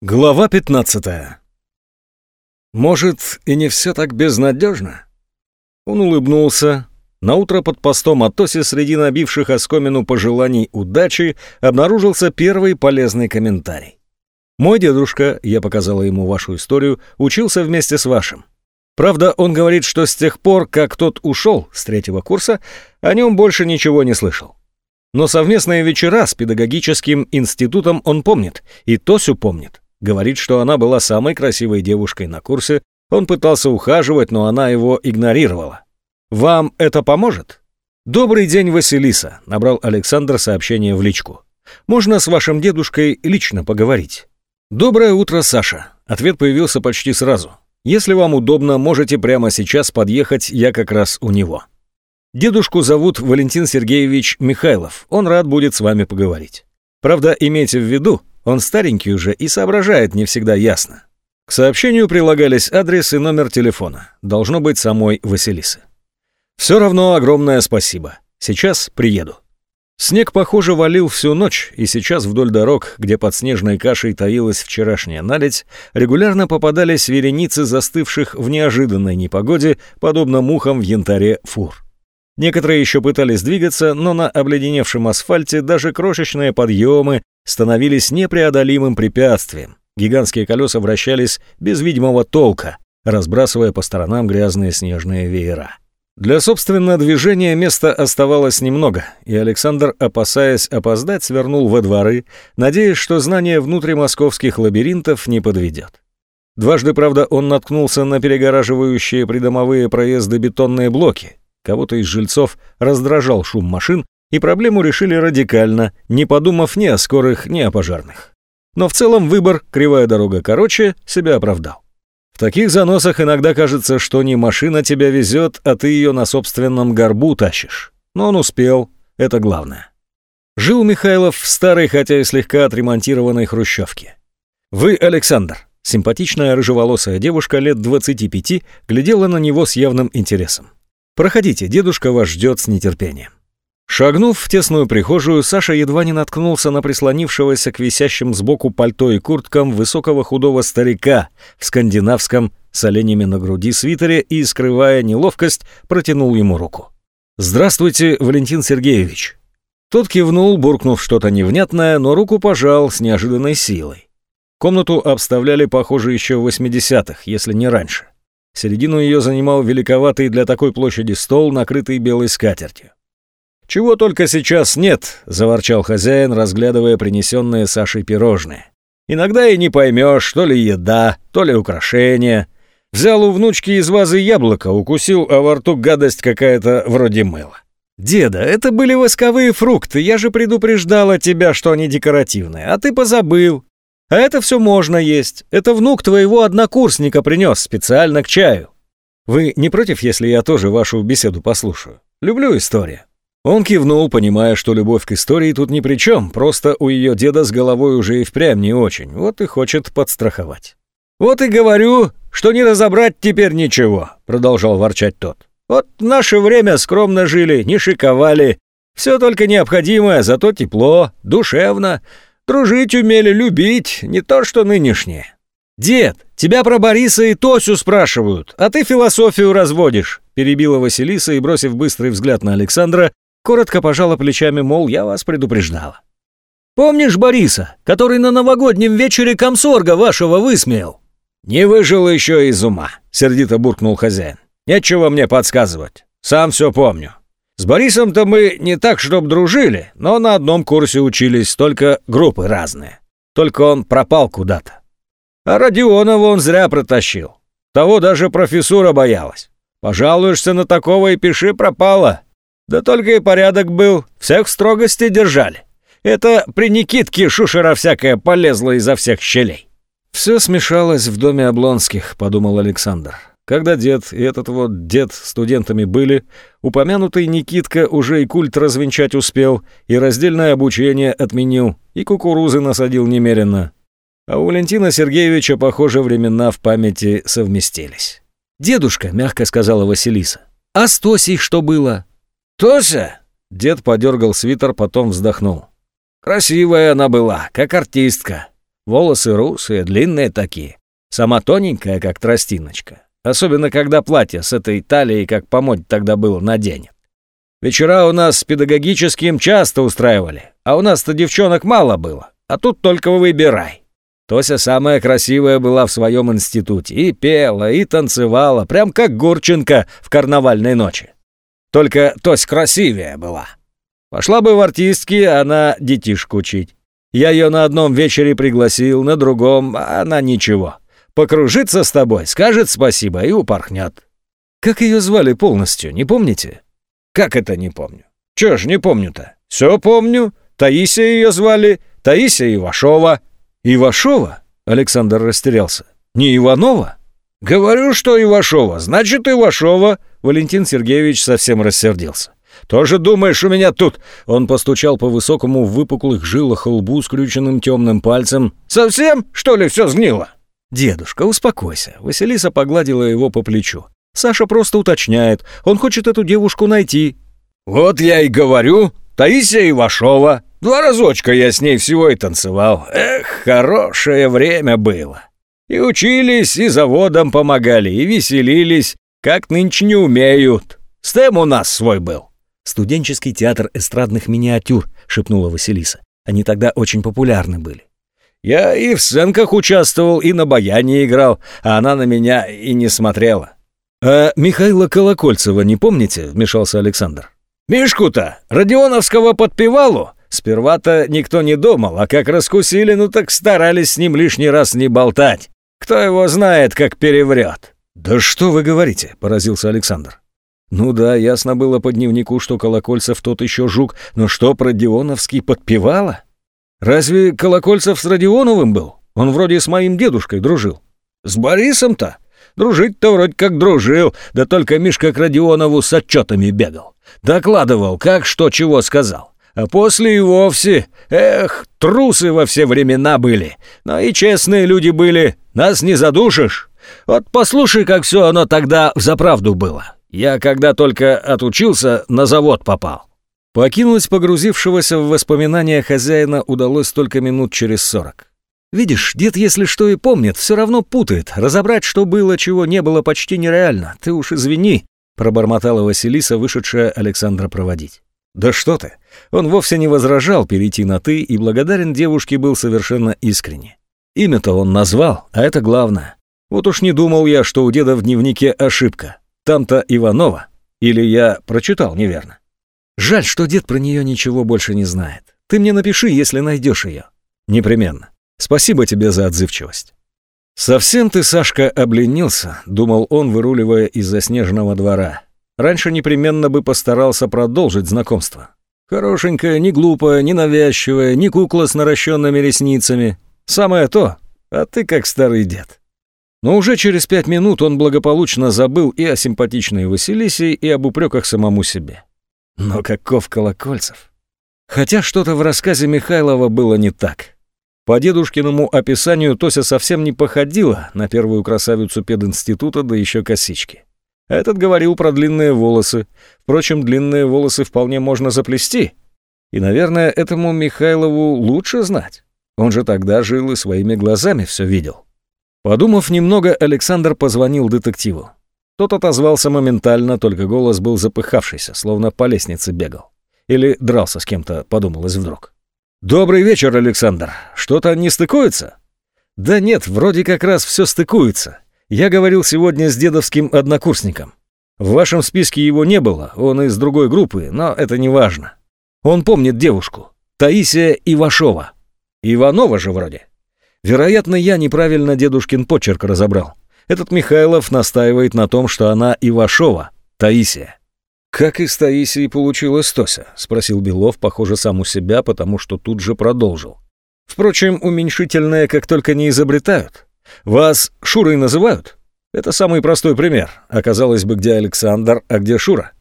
Глава 15 Может, и не все так безнадежно? Он улыбнулся. Наутро под постом Атоси среди набивших оскомину пожеланий удачи обнаружился первый полезный комментарий. «Мой дедушка, я показала ему вашу историю, учился вместе с вашим. Правда, он говорит, что с тех пор, как тот ушел с третьего курса, о нем больше ничего не слышал. Но совместные вечера с педагогическим институтом он помнит, и Тосю помнит. Говорит, что она была самой красивой девушкой на курсе. Он пытался ухаживать, но она его игнорировала. «Вам это поможет?» «Добрый день, Василиса», — набрал Александр сообщение в личку. «Можно с вашим дедушкой лично поговорить?» «Доброе утро, Саша». Ответ появился почти сразу. «Если вам удобно, можете прямо сейчас подъехать, я как раз у него». Дедушку зовут Валентин Сергеевич Михайлов. Он рад будет с вами поговорить. Правда, имейте в виду, он старенький уже и соображает не всегда ясно. К сообщению прилагались адрес и номер телефона. Должно быть самой Василисы. Все равно огромное спасибо. Сейчас приеду. Снег, похоже, валил всю ночь, и сейчас вдоль дорог, где под снежной кашей таилась вчерашняя наледь, регулярно попадались вереницы застывших в неожиданной непогоде, подобно мухам в янтаре фур. Некоторые еще пытались двигаться, но на обледеневшем асфальте даже крошечные подъемы становились непреодолимым препятствием. Гигантские колеса вращались без видимого толка, разбрасывая по сторонам грязные снежные веера. Для собственного движения места оставалось немного, и Александр, опасаясь опоздать, свернул во дворы, надеясь, что знание внутримосковских лабиринтов не подведет. Дважды, правда, он наткнулся на перегораживающие придомовые проезды бетонные блоки. Кого-то из жильцов раздражал шум машин, и проблему решили радикально, не подумав ни о скорых, ни о пожарных. Но в целом выбор «кривая дорога короче» себя оправдал. В таких заносах иногда кажется, что не машина тебя везет, а ты ее на собственном горбу тащишь. Но он успел, это главное. Жил Михайлов в старой, хотя и слегка отремонтированной хрущевке. «Вы Александр», симпатичная рыжеволосая девушка лет 25, глядела на него с явным интересом. «Проходите, дедушка вас ждет с нетерпением». Шагнув в тесную прихожую, Саша едва не наткнулся на прислонившегося к висящим сбоку пальто и курткам высокого худого старика в скандинавском с оленями на груди свитере и, скрывая неловкость, протянул ему руку. «Здравствуйте, Валентин Сергеевич». Тот кивнул, буркнув что-то невнятное, но руку пожал с неожиданной силой. Комнату обставляли, похоже, еще в 80-х, если не раньше. Середину ее занимал великоватый для такой площади стол, накрытый белой скатертью. «Чего только сейчас нет», — заворчал хозяин, разглядывая принесенные Сашей пирожные. «Иногда и не поймешь, то ли еда, то ли украшение. Взял у внучки из вазы яблоко, укусил, а во рту гадость какая-то вроде мыла. «Деда, это были восковые фрукты, я же предупреждала тебя, что они декоративные, а ты позабыл. А это все можно есть, это внук твоего однокурсника принес специально к чаю. Вы не против, если я тоже вашу беседу послушаю? Люблю историю». Он кивнул, понимая, что любовь к истории тут ни при чем, просто у ее деда с головой уже и впрямь не очень, вот и хочет подстраховать. «Вот и говорю, что не разобрать теперь ничего», — продолжал ворчать тот. «Вот в наше время скромно жили, не шиковали, все только необходимое, зато тепло, душевно, дружить умели, любить, не то что нынешнее». «Дед, тебя про Бориса и Тосю спрашивают, а ты философию разводишь», перебила Василиса и, бросив быстрый взгляд на Александра, коротко пожала плечами, мол, я вас предупреждала. «Помнишь Бориса, который на новогоднем вечере комсорга вашего высмеял?» «Не выжил еще из ума», — сердито буркнул хозяин. «Нечего мне подсказывать. Сам все помню. С Борисом-то мы не так, чтоб дружили, но на одном курсе учились, только группы разные. Только он пропал куда-то. А Родионова он зря протащил. Того даже профессура боялась. Пожалуешься на такого и пиши пропало. Да только и порядок был, всех в строгости держали. Это при Никитке шушера всякая полезла изо всех щелей. «Все смешалось в доме Облонских», — подумал Александр. Когда дед и этот вот дед студентами были, упомянутый Никитка уже и культ развенчать успел, и раздельное обучение отменил, и кукурузы насадил немерено. А у Валентина Сергеевича, похоже, времена в памяти совместились. «Дедушка», — мягко сказала Василиса, — «а с что было? «Тося?» Дед подергал свитер, потом вздохнул. «Красивая она была, как артистка. Волосы русые, длинные такие. Сама тоненькая, как тростиночка. Особенно, когда платье с этой талией, как по моде тогда было, наденет. Вечера у нас с педагогическим часто устраивали, а у нас-то девчонок мало было, а тут только выбирай. Тося самая красивая была в своем институте, и пела, и танцевала, прям как Гурченко в карнавальной ночи. Только Тось красивее была. Пошла бы в артистки, она детишку учить. Я ее на одном вечере пригласил, на другом, она ничего. Покружится с тобой, скажет спасибо и упорхнет. Как ее звали полностью, не помните? Как это не помню? Чё ж не помню-то? Все помню. Таисия ее звали, Таисия Ивашова. Ивашова? Александр растерялся. Не Иванова? Говорю, что Ивашова, значит Ивашова. Валентин Сергеевич совсем рассердился. «Тоже думаешь, у меня тут...» Он постучал по высокому в выпуклых жилах лбу скрюченным темным пальцем. «Совсем, что ли, все сгнило?» «Дедушка, успокойся». Василиса погладила его по плечу. Саша просто уточняет. Он хочет эту девушку найти». «Вот я и говорю. Таисия Ивашова. Два разочка я с ней всего и танцевал. Эх, хорошее время было. И учились, и заводом помогали, и веселились, как нынче не умеют. Стем у нас свой был». «Студенческий театр эстрадных миниатюр», — шепнула Василиса. «Они тогда очень популярны были». «Я и в сценках участвовал, и на баяне играл, а она на меня и не смотрела. «А Михаила Колокольцева не помните?» — вмешался Александр. «Мишку-то, Родионовского подпевалу, сперва-то никто не думал, а как раскусили, ну так старались с ним лишний раз не болтать. Кто его знает, как переврет». «Да что вы говорите?» — поразился Александр. «Ну да, ясно было по дневнику, что Колокольцев тот еще жук, но что про Родионовский подпевала? Разве Колокольцев с Родионовым был? Он вроде с моим дедушкой дружил». «С Борисом-то?» Дружить-то вроде как дружил, да только Мишка к Родионову с отчетами бегал. Докладывал, как что чего сказал. А после и вовсе, эх, трусы во все времена были. Но и честные люди были, нас не задушишь. Вот послушай, как все оно тогда за правду было. Я когда только отучился, на завод попал. Покинуть погрузившегося в воспоминания хозяина удалось только минут через сорок. Видишь, дед, если что и помнит, все равно путает. Разобрать, что было, чего не было, почти нереально. Ты уж извини, пробормотала Василиса, вышедшая Александра проводить. Да что ты? Он вовсе не возражал перейти на «ты» и благодарен девушке был совершенно искренне. Имя-то он назвал, а это главное. Вот уж не думал я, что у деда в дневнике ошибка. Там-то Иванова. Или я прочитал неверно. Жаль, что дед про нее ничего больше не знает. Ты мне напиши, если найдешь ее. Непременно. Спасибо тебе за отзывчивость». «Совсем ты, Сашка, обленился», — думал он, выруливая из заснеженного двора. «Раньше непременно бы постарался продолжить знакомство. Хорошенькая, не глупая, не навязчивая, не кукла с наращенными ресницами. Самое то, а ты как старый дед». Но уже через пять минут он благополучно забыл и о симпатичной Василисе, и об упреках самому себе. Но каков Колокольцев? Хотя что-то в рассказе Михайлова было не так. По дедушкиному описанию Тося совсем не походила на первую красавицу пединститута, да еще косички. Этот говорил про длинные волосы. Впрочем, длинные волосы вполне можно заплести. И, наверное, этому Михайлову лучше знать. Он же тогда жил и своими глазами все видел. Подумав немного, Александр позвонил детективу. Тот отозвался моментально, только голос был запыхавшийся, словно по лестнице бегал. Или дрался с кем-то, подумалось вдруг. «Добрый вечер, Александр. Что-то не стыкуется?» «Да нет, вроде как раз все стыкуется. Я говорил сегодня с дедовским однокурсником. В вашем списке его не было, он из другой группы, но это не важно. Он помнит девушку. Таисия Ивашова. Иванова же вроде. Вероятно, я неправильно дедушкин почерк разобрал. Этот Михайлов настаивает на том, что она Ивашова, Таисия. «Как из Таисии получилась Тося?» — спросил Белов, похоже, сам у себя, потому что тут же продолжил. «Впрочем, уменьшительное как только не изобретают. Вас Шурой называют? Это самый простой пример. Оказалось бы, где Александр, а где Шура.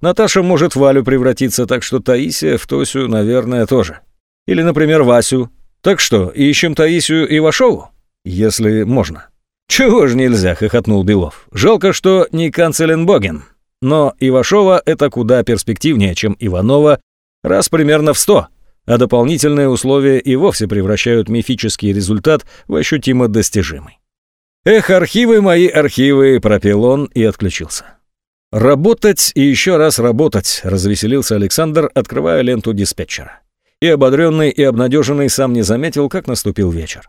Наташа может в Валю превратиться, так что Таисия в Тосю, наверное, тоже. Или, например, Васю. Так что, ищем Таисию и Вашову? Если можно». «Чего ж нельзя?» — хохотнул Белов. «Жалко, что не Канцеленбоген». Но Ивашова это куда перспективнее, чем Иванова, раз примерно в сто. а дополнительные условия и вовсе превращают мифический результат в ощутимо достижимый. «Эх, архивы мои, архивы!» – пропел он и отключился. «Работать и еще раз работать», – развеселился Александр, открывая ленту диспетчера. И ободренный, и обнадеженный сам не заметил, как наступил вечер.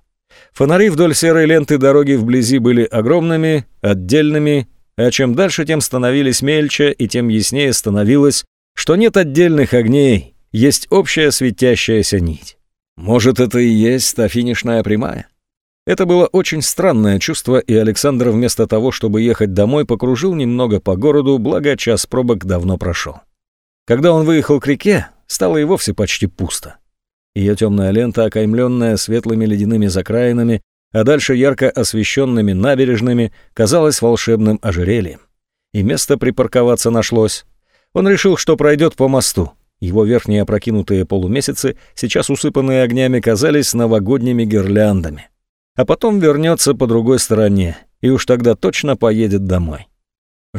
Фонари вдоль серой ленты дороги вблизи были огромными, отдельными, а чем дальше, тем становились мельче, и тем яснее становилось, что нет отдельных огней, есть общая светящаяся нить. Может, это и есть та финишная прямая? Это было очень странное чувство, и Александр вместо того, чтобы ехать домой, покружил немного по городу, благо час пробок давно прошел. Когда он выехал к реке, стало и вовсе почти пусто. Ее темная лента, окаймленная светлыми ледяными закраинами, а дальше ярко освещенными набережными, казалась волшебным ожерельем. И место припарковаться нашлось. Он решил, что пройдет по мосту. Его верхние опрокинутые полумесяцы, сейчас усыпанные огнями, казались новогодними гирляндами а потом вернется по другой стороне, и уж тогда точно поедет домой.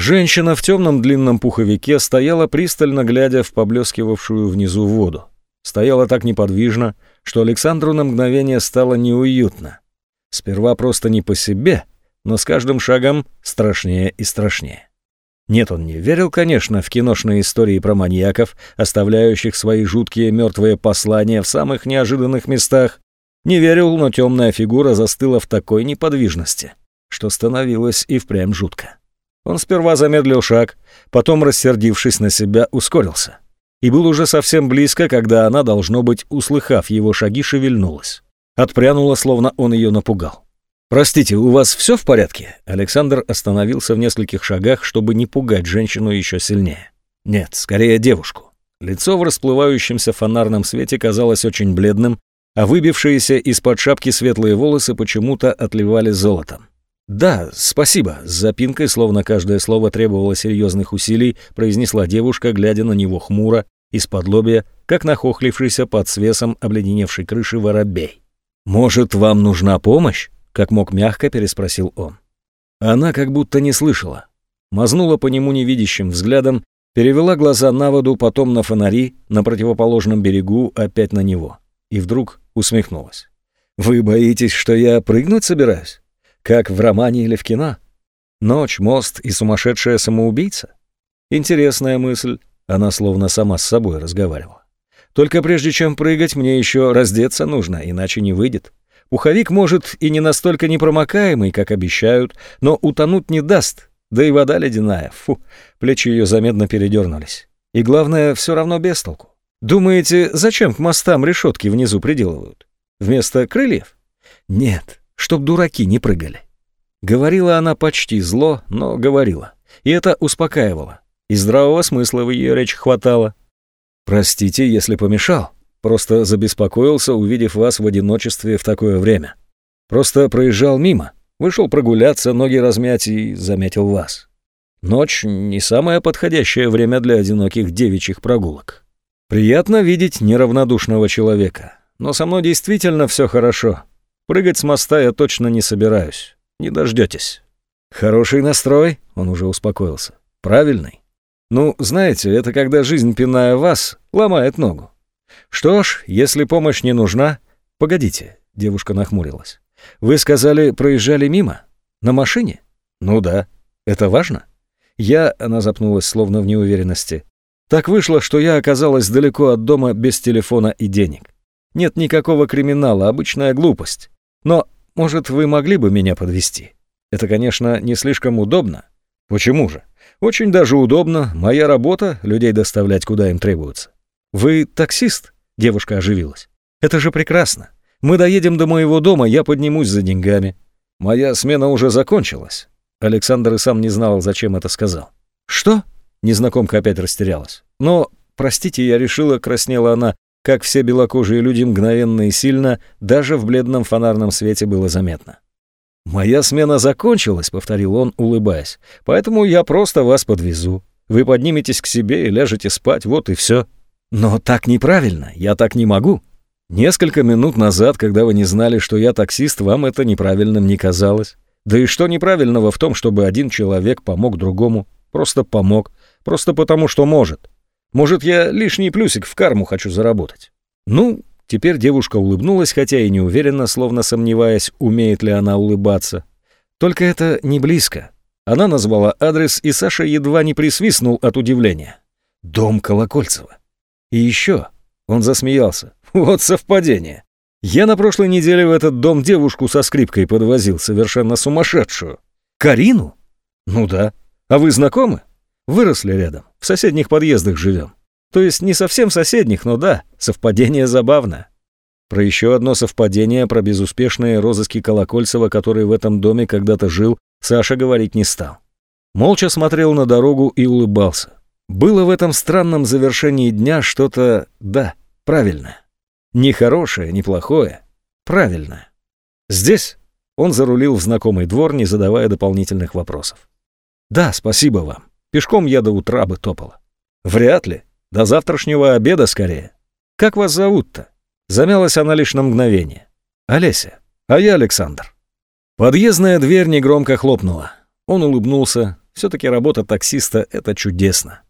Женщина в темном длинном пуховике стояла пристально глядя в поблескивавшую внизу воду. Стояла так неподвижно, что Александру на мгновение стало неуютно. Сперва просто не по себе, но с каждым шагом страшнее и страшнее. Нет, он не верил, конечно, в киношные истории про маньяков, оставляющих свои жуткие мертвые послания в самых неожиданных местах, не верил, но темная фигура застыла в такой неподвижности, что становилось и впрямь жутко. Он сперва замедлил шаг, потом, рассердившись на себя, ускорился. И был уже совсем близко, когда она, должно быть, услыхав его шаги, шевельнулась. Отпрянула, словно он ее напугал. «Простите, у вас все в порядке?» Александр остановился в нескольких шагах, чтобы не пугать женщину еще сильнее. «Нет, скорее девушку». Лицо в расплывающемся фонарном свете казалось очень бледным, а выбившиеся из-под шапки светлые волосы почему-то отливали золотом. «Да, спасибо», — с запинкой, словно каждое слово требовало серьезных усилий, произнесла девушка, глядя на него хмуро, из-под лобья, как нахохлившийся под свесом обледеневшей крыши воробей. «Может, вам нужна помощь?» — как мог мягко переспросил он. Она как будто не слышала. Мазнула по нему невидящим взглядом, перевела глаза на воду, потом на фонари, на противоположном берегу, опять на него. И вдруг усмехнулась. «Вы боитесь, что я прыгнуть собираюсь? Как в романе или в кино? Ночь, мост и сумасшедшая самоубийца? Интересная мысль». Она словно сама с собой разговаривала. «Только прежде чем прыгать, мне еще раздеться нужно, иначе не выйдет. Пуховик, может, и не настолько непромокаемый, как обещают, но утонуть не даст. Да и вода ледяная. Фу, плечи ее заметно передернулись. И главное, все равно без толку. Думаете, зачем к мостам решетки внизу приделывают? Вместо крыльев? Нет, чтоб дураки не прыгали. Говорила она почти зло, но говорила. И это успокаивало. И здравого смысла в ее речь хватало. Простите, если помешал. Просто забеспокоился, увидев вас в одиночестве в такое время. Просто проезжал мимо. Вышел прогуляться, ноги размять и заметил вас. Ночь — не самое подходящее время для одиноких девичьих прогулок. Приятно видеть неравнодушного человека. Но со мной действительно все хорошо. Прыгать с моста я точно не собираюсь. Не дождетесь. Хороший настрой, он уже успокоился. Правильный. Ну, знаете, это когда жизнь, пиная вас, ломает ногу. Что ж, если помощь не нужна... Погодите, девушка нахмурилась. Вы сказали, проезжали мимо? На машине? Ну да. Это важно? Я, она запнулась словно в неуверенности. Так вышло, что я оказалась далеко от дома без телефона и денег. Нет никакого криминала, обычная глупость. Но, может, вы могли бы меня подвести? Это, конечно, не слишком удобно. Почему же? Очень даже удобно. Моя работа — людей доставлять, куда им требуется. Вы таксист? Девушка оживилась. Это же прекрасно. Мы доедем до моего дома, я поднимусь за деньгами. Моя смена уже закончилась. Александр и сам не знал, зачем это сказал. Что? Незнакомка опять растерялась. «Но, простите, я решила», — краснела она, как все белокожие люди мгновенно и сильно, даже в бледном фонарном свете было заметно. «Моя смена закончилась», — повторил он, улыбаясь, «поэтому я просто вас подвезу. Вы подниметесь к себе и ляжете спать, вот и все». «Но так неправильно, я так не могу». «Несколько минут назад, когда вы не знали, что я таксист, вам это неправильным не казалось. Да и что неправильного в том, чтобы один человек помог другому? Просто помог. Просто потому, что может. Может, я лишний плюсик в карму хочу заработать. Ну, теперь девушка улыбнулась, хотя и не уверенно, словно сомневаясь, умеет ли она улыбаться. Только это не близко. Она назвала адрес, и Саша едва не присвистнул от удивления. Дом Колокольцева. И еще он засмеялся. Вот совпадение. Я на прошлой неделе в этот дом девушку со скрипкой подвозил, совершенно сумасшедшую. Карину? Ну да. А вы знакомы? Выросли рядом, в соседних подъездах живем. То есть не совсем соседних, но да, совпадение забавно. Про еще одно совпадение, про безуспешные розыски Колокольцева, который в этом доме когда-то жил, Саша говорить не стал. Молча смотрел на дорогу и улыбался. Было в этом странном завершении дня что-то, да, правильное. Не хорошее, не плохое, правильное. Здесь он зарулил в знакомый двор, не задавая дополнительных вопросов. «Да, спасибо вам. Пешком я до утра бы топала». «Вряд ли. До завтрашнего обеда скорее. Как вас зовут-то?» Замялась она лишь на мгновение. «Олеся. А я Александр». Подъездная дверь негромко хлопнула. Он улыбнулся. Все-таки работа таксиста — это чудесно.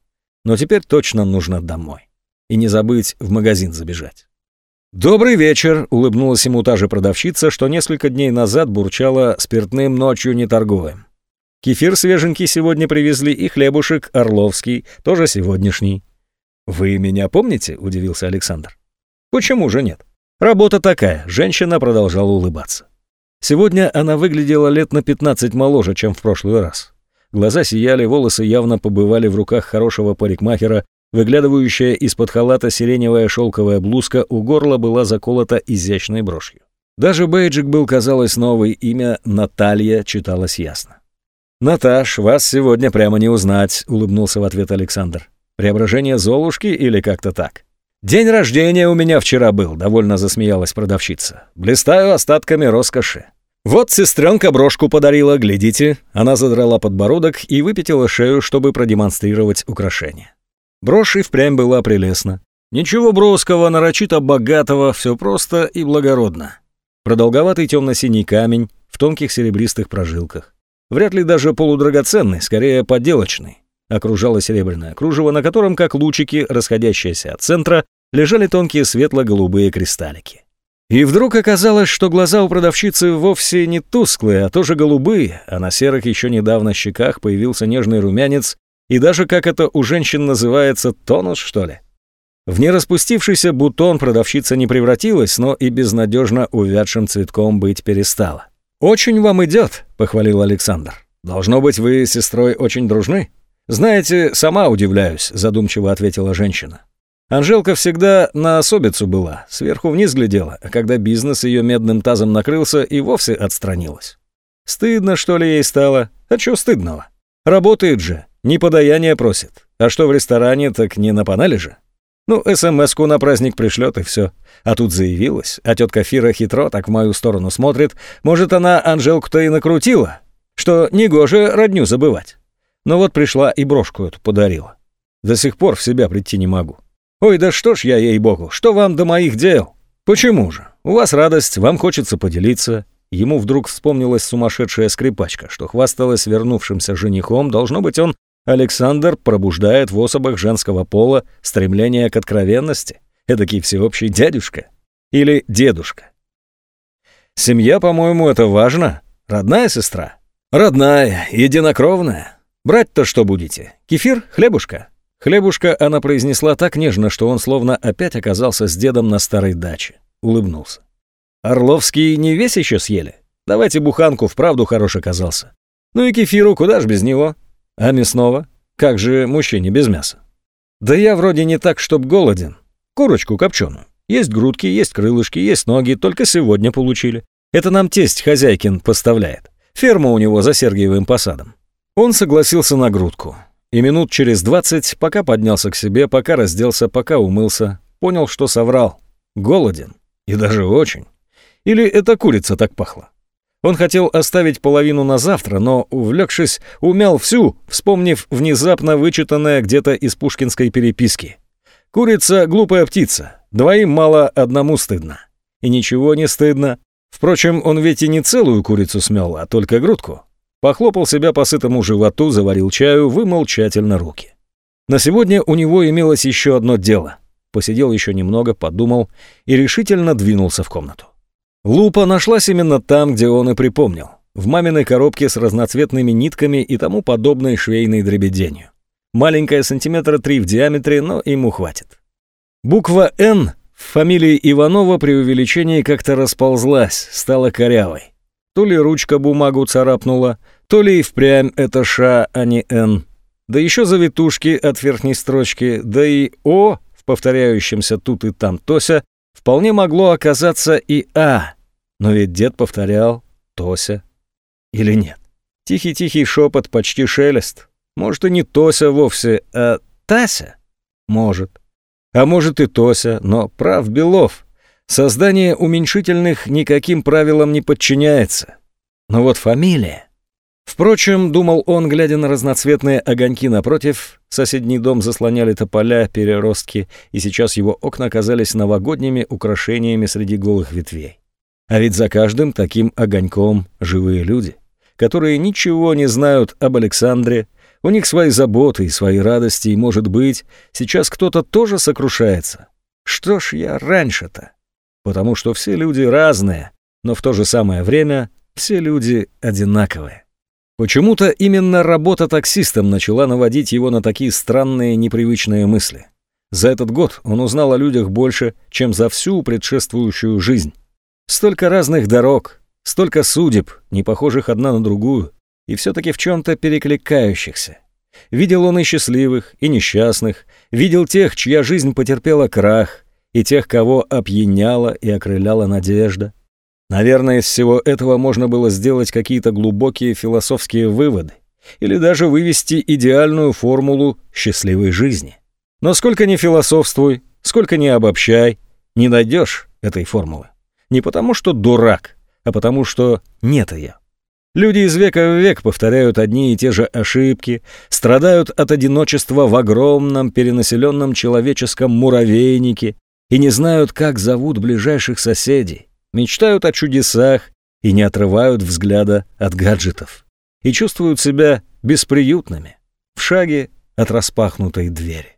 Но теперь точно нужно домой. И не забыть в магазин забежать. «Добрый вечер», — улыбнулась ему та же продавщица, что несколько дней назад бурчала «спиртным ночью не торгуем». Кефир свеженький сегодня привезли и хлебушек орловский, тоже сегодняшний. «Вы меня помните?» — удивился Александр. «Почему же нет? Работа такая», — женщина продолжала улыбаться. Сегодня она выглядела лет на 15 моложе, чем в прошлый раз. Глаза сияли, волосы явно побывали в руках хорошего парикмахера, выглядывающая из-под халата сиреневая шелковая блузка у горла была заколота изящной брошью. Даже бейджик был, казалось, новый, имя Наталья читалось ясно. «Наташ, вас сегодня прямо не узнать», — улыбнулся в ответ Александр. «Преображение Золушки или как-то так?» «День рождения у меня вчера был», — довольно засмеялась продавщица. «Блистаю остатками роскоши. «Вот сестренка брошку подарила, глядите». Она задрала подбородок и выпятила шею, чтобы продемонстрировать украшение. Брошь и впрямь была прелестна. Ничего броского, нарочито богатого, все просто и благородно. Продолговатый темно-синий камень в тонких серебристых прожилках. Вряд ли даже полудрагоценный, скорее подделочный. Окружало серебряное кружево, на котором, как лучики, расходящиеся от центра, лежали тонкие светло-голубые кристаллики. И вдруг оказалось, что глаза у продавщицы вовсе не тусклые, а тоже голубые, а на серых еще недавно щеках появился нежный румянец, и даже, как это у женщин называется, тонус, что ли. В нераспустившийся бутон продавщица не превратилась, но и безнадежно увядшим цветком быть перестала. «Очень вам идет», — похвалил Александр. «Должно быть, вы с сестрой очень дружны?» «Знаете, сама удивляюсь», — задумчиво ответила женщина. Анжелка всегда на особицу была, сверху вниз глядела, а когда бизнес ее медным тазом накрылся, и вовсе отстранилась. Стыдно, что ли, ей стало? А чё стыдного? Работает же, не подаяние просит. А что в ресторане, так не на панели же. Ну, СМС-ку на праздник пришлет и все. А тут заявилась, а тетка Фира хитро так в мою сторону смотрит. Может, она Анжелку-то и накрутила, что негоже родню забывать. Но вот пришла и брошку эту подарила. До сих пор в себя прийти не могу. «Ой, да что ж я, ей-богу, что вам до моих дел? Почему же? У вас радость, вам хочется поделиться». Ему вдруг вспомнилась сумасшедшая скрипачка, что хвасталась вернувшимся женихом. Должно быть, он, Александр, пробуждает в особах женского пола стремление к откровенности. Эдакий всеобщий дядюшка. Или дедушка. Семья, по-моему, это важно. Родная сестра? Родная, единокровная. Брать-то что будете? Кефир? Хлебушка? Хлебушка она произнесла так нежно, что он словно опять оказался с дедом на старой даче. Улыбнулся. «Орловский не весь еще съели? Давайте буханку, вправду хорош оказался. Ну и кефиру, куда ж без него? А мясного? Как же мужчине без мяса? Да я вроде не так, чтоб голоден. Курочку копченую. Есть грудки, есть крылышки, есть ноги, только сегодня получили. Это нам тесть хозяйкин поставляет. Ферма у него за Сергиевым посадом. Он согласился на грудку. И минут через двадцать, пока поднялся к себе, пока разделся, пока умылся, понял, что соврал. Голоден. И даже очень. Или эта курица так пахла. Он хотел оставить половину на завтра, но, увлекшись, умял всю, вспомнив внезапно вычитанное где-то из пушкинской переписки. «Курица — глупая птица. Двоим мало, одному стыдно». И ничего не стыдно. Впрочем, он ведь и не целую курицу смел, а только грудку. Похлопал себя по сытому животу, заварил чаю, вымыл тщательно руки. На сегодня у него имелось еще одно дело. посидел еще немного, подумал и решительно двинулся в комнату. Лупа нашлась именно там, где он и припомнил, в маминой коробке с разноцветными нитками и тому подобной швейной дребеденью. Маленькая сантиметра три в диаметре, но ему хватит. Буква «Н» в фамилии Иванова при увеличении как-то расползлась, стала корявой. То ли ручка бумагу царапнула, то ли и впрямь это «Ш», а не «Н». Да еще завитушки от верхней строчки, да и «О» в повторяющемся тут и там «Тося» вполне могло оказаться и «А». Но ведь дед повторял «Тося» или нет. Тихий-тихий шепот, почти шелест. Может, и не Тося вовсе, а Тася? Может. А может и Тося, но прав Белов. Создание уменьшительных никаким правилам не подчиняется. Но вот фамилия... Впрочем, думал он, глядя на разноцветные огоньки напротив, соседний дом заслоняли тополя, переростки, и сейчас его окна казались новогодними украшениями среди голых ветвей. А ведь за каждым таким огоньком живые люди, которые ничего не знают об Александре, у них свои заботы и свои радости, и, может быть, сейчас кто-то тоже сокрушается. Что ж я раньше-то? Потому что все люди разные, но в то же самое время все люди одинаковые. Почему-то именно работа таксистом начала наводить его на такие странные, непривычные мысли. За этот год он узнал о людях больше, чем за всю предшествующую жизнь. Столько разных дорог, столько судеб, не похожих одна на другую, и все-таки в чем-то перекликающихся. Видел он и счастливых, и несчастных, видел тех, чья жизнь потерпела крах, и тех, кого опьяняла и окрыляла надежда. Наверное, из всего этого можно было сделать какие-то глубокие философские выводы или даже вывести идеальную формулу счастливой жизни. Но сколько ни философствуй, сколько ни обобщай, не найдешь этой формулы. Не потому, что дурак, а потому, что нет ее. Люди из века в век повторяют одни и те же ошибки, страдают от одиночества в огромном перенаселенном человеческом муравейнике и не знают, как зовут ближайших соседей мечтают о чудесах и не отрывают взгляда от гаджетов. И чувствуют себя бесприютными, в шаге от распахнутой двери.